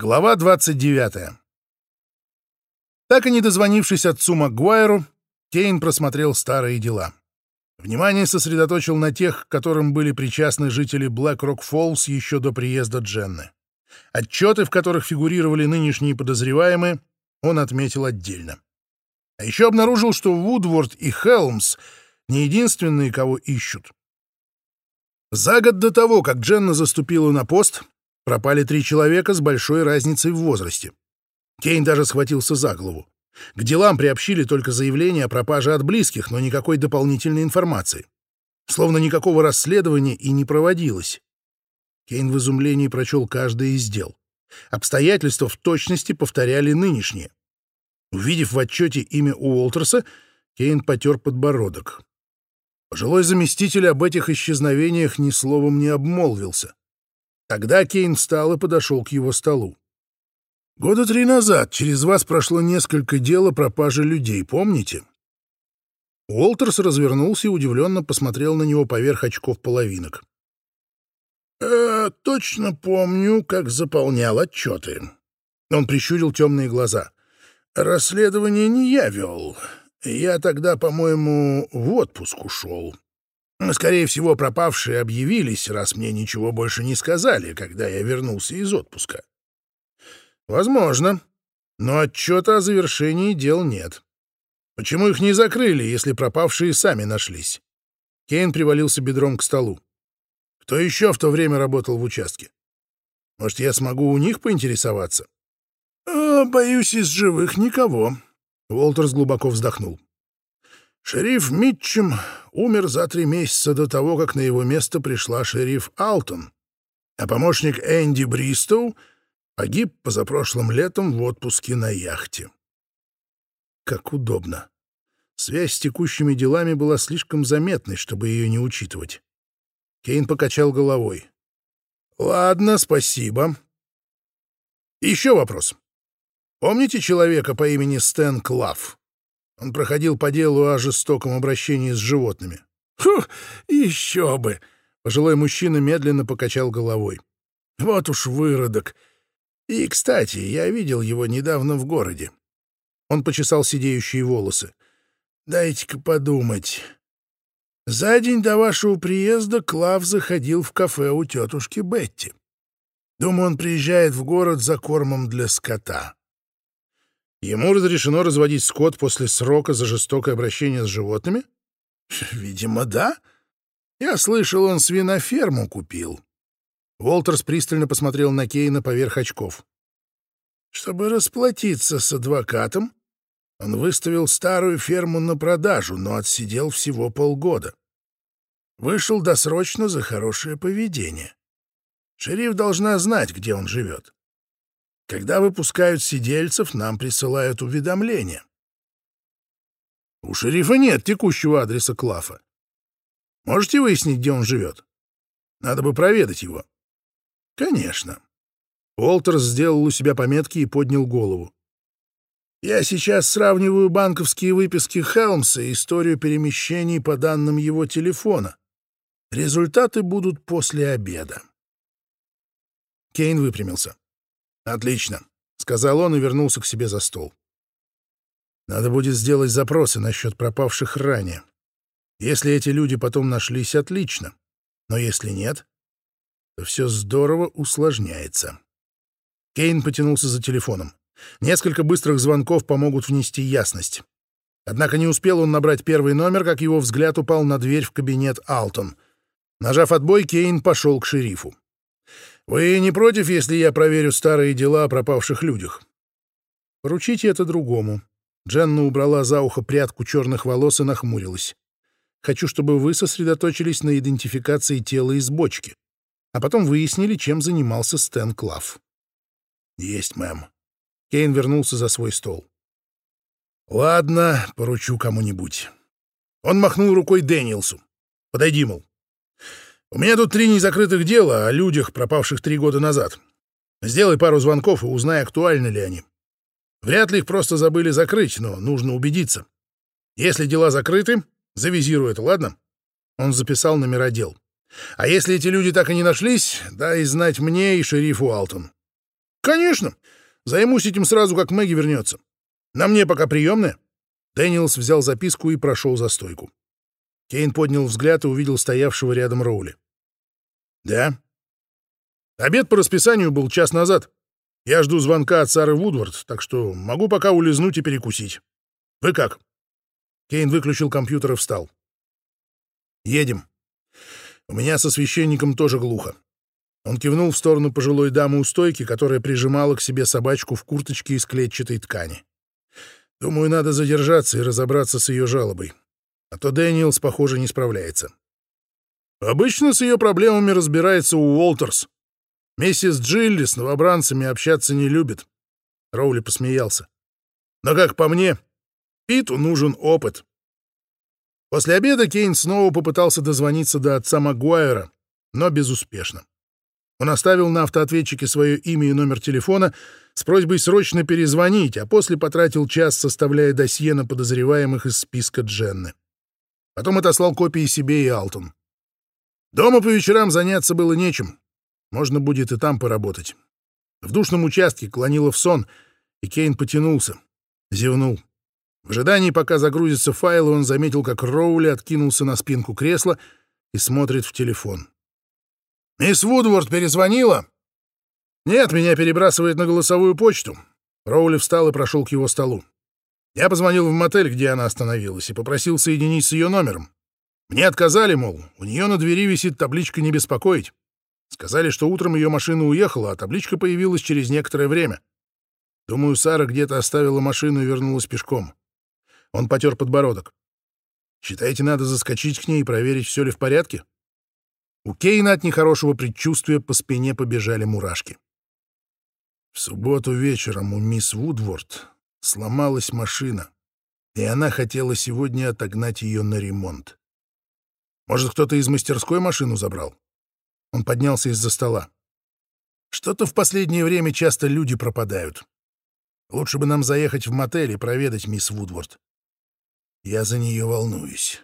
Глава 29. Так и не дозвонившись отцу Магуайру, Кейн просмотрел старые дела. Внимание сосредоточил на тех, к которым были причастны жители Блэк-Рок Фоллс еще до приезда Дженны. Отчеты, в которых фигурировали нынешние подозреваемые, он отметил отдельно. А еще обнаружил, что Вудворд и Хелмс не единственные, кого ищут. За год до того, как Дженна заступила на пост, Пропали три человека с большой разницей в возрасте. Кейн даже схватился за голову. К делам приобщили только заявление о пропаже от близких, но никакой дополнительной информации. Словно никакого расследования и не проводилось. Кейн в изумлении прочел каждое из дел. Обстоятельства в точности повторяли нынешние. Увидев в отчете имя Уолтерса, Кейн потер подбородок. Пожилой заместитель об этих исчезновениях ни словом не обмолвился. Тогда Кейн встал и подошел к его столу. «Года три назад через вас прошло несколько дел о пропаже людей, помните?» Уолтерс развернулся и удивленно посмотрел на него поверх очков половинок. «Э, «Точно помню, как заполнял отчеты». Он прищурил темные глаза. «Расследование не я вел. Я тогда, по-моему, в отпуск ушел. Скорее всего, пропавшие объявились, раз мне ничего больше не сказали, когда я вернулся из отпуска. Возможно, но отчета о завершении дел нет. Почему их не закрыли, если пропавшие сами нашлись? Кейн привалился бедром к столу. Кто еще в то время работал в участке? Может, я смогу у них поинтересоваться? «А, боюсь, из живых никого. Уолтерс глубоко вздохнул. Шериф Митчем умер за три месяца до того, как на его место пришла шериф Алтон, а помощник Энди Бристоу погиб позапрошлым летом в отпуске на яхте. Как удобно. Связь с текущими делами была слишком заметной, чтобы ее не учитывать. Кейн покачал головой. «Ладно, спасибо. Еще вопрос. Помните человека по имени Стэн Клав?» Он проходил по делу о жестоком обращении с животными. «Фу, еще бы!» — пожилой мужчина медленно покачал головой. «Вот уж выродок. И, кстати, я видел его недавно в городе». Он почесал сидеющие волосы. «Дайте-ка подумать. За день до вашего приезда Клав заходил в кафе у тетушки Бетти. Думаю, он приезжает в город за кормом для скота. Ему разрешено разводить скот после срока за жестокое обращение с животными? Видимо, да. Я слышал, он свиноферму купил. Уолтерс пристально посмотрел на Кейна поверх очков. Чтобы расплатиться с адвокатом, он выставил старую ферму на продажу, но отсидел всего полгода. Вышел досрочно за хорошее поведение. Шериф должна знать, где он живет. Когда выпускают сидельцев, нам присылают уведомления. У шерифа нет текущего адреса Клафа. Можете выяснить, где он живет? Надо бы проведать его. Конечно. Уолтерс сделал у себя пометки и поднял голову. Я сейчас сравниваю банковские выписки Хелмса и историю перемещений по данным его телефона. Результаты будут после обеда. Кейн выпрямился. «Отлично», — сказал он и вернулся к себе за стол. «Надо будет сделать запросы насчет пропавших ранее. Если эти люди потом нашлись, отлично. Но если нет, то все здорово усложняется». Кейн потянулся за телефоном. Несколько быстрых звонков помогут внести ясность. Однако не успел он набрать первый номер, как его взгляд упал на дверь в кабинет Алтон. Нажав отбой, Кейн пошел к шерифу. Вы не против, если я проверю старые дела о пропавших людях? Поручите это другому. Дженна убрала за ухо прядку черных волос и нахмурилась. Хочу, чтобы вы сосредоточились на идентификации тела из бочки, а потом выяснили, чем занимался Стэн Клав. Есть, мэм. Кейн вернулся за свой стол. Ладно, поручу кому-нибудь. Он махнул рукой Дэниелсу. Подойди, мол. У меня тут три незакрытых дела о людях, пропавших три года назад. Сделай пару звонков и узнай, актуальны ли они. Вряд ли их просто забыли закрыть, но нужно убедиться. Если дела закрыты, завизируй это, ладно?» Он записал номера дел. «А если эти люди так и не нашлись, дай знать мне и шерифу Алтон». «Конечно. Займусь этим сразу, как Мэгги вернется. На мне пока приемная». Дэниелс взял записку и прошел за стойку. Кейн поднял взгляд и увидел стоявшего рядом Роули. «Да?» «Обед по расписанию был час назад. Я жду звонка от Сары Вудвард, так что могу пока улизнуть и перекусить. Вы как?» Кейн выключил компьютер и встал. «Едем. У меня со священником тоже глухо». Он кивнул в сторону пожилой дамы у стойки, которая прижимала к себе собачку в курточке из клетчатой ткани. «Думаю, надо задержаться и разобраться с ее жалобой. А то Дэниелс, похоже, не справляется». «Обычно с ее проблемами разбирается Уолтерс. Миссис Джилли с новобранцами общаться не любит». Роули посмеялся. «Но, как по мне, Питу нужен опыт. После обеда Кейн снова попытался дозвониться до отца Магуайра, но безуспешно. Он оставил на автоответчике свое имя и номер телефона с просьбой срочно перезвонить, а после потратил час, составляя досье на подозреваемых из списка Дженны. Потом отослал копии себе и Алтон. Дома по вечерам заняться было нечем. Можно будет и там поработать. В душном участке клонило в сон, и Кейн потянулся, зевнул. В ожидании, пока загрузится файл, он заметил, как Роули откинулся на спинку кресла и смотрит в телефон. «Мисс Вудворд перезвонила?» «Нет, меня перебрасывает на голосовую почту». Роули встал и прошел к его столу. Я позвонил в мотель, где она остановилась, и попросил соединить с ее номером. Мне отказали, мол, у нее на двери висит табличка «Не беспокоить». Сказали, что утром ее машина уехала, а табличка появилась через некоторое время. Думаю, Сара где-то оставила машину и вернулась пешком. Он потер подбородок. «Считаете, надо заскочить к ней и проверить, все ли в порядке?» У Кейна от нехорошего предчувствия по спине побежали мурашки. В субботу вечером у мисс Вудворд сломалась машина, и она хотела сегодня отогнать ее на ремонт. Может, кто-то из мастерской машину забрал? Он поднялся из-за стола. Что-то в последнее время часто люди пропадают. Лучше бы нам заехать в мотель и проведать мисс Вудворд. Я за нее волнуюсь.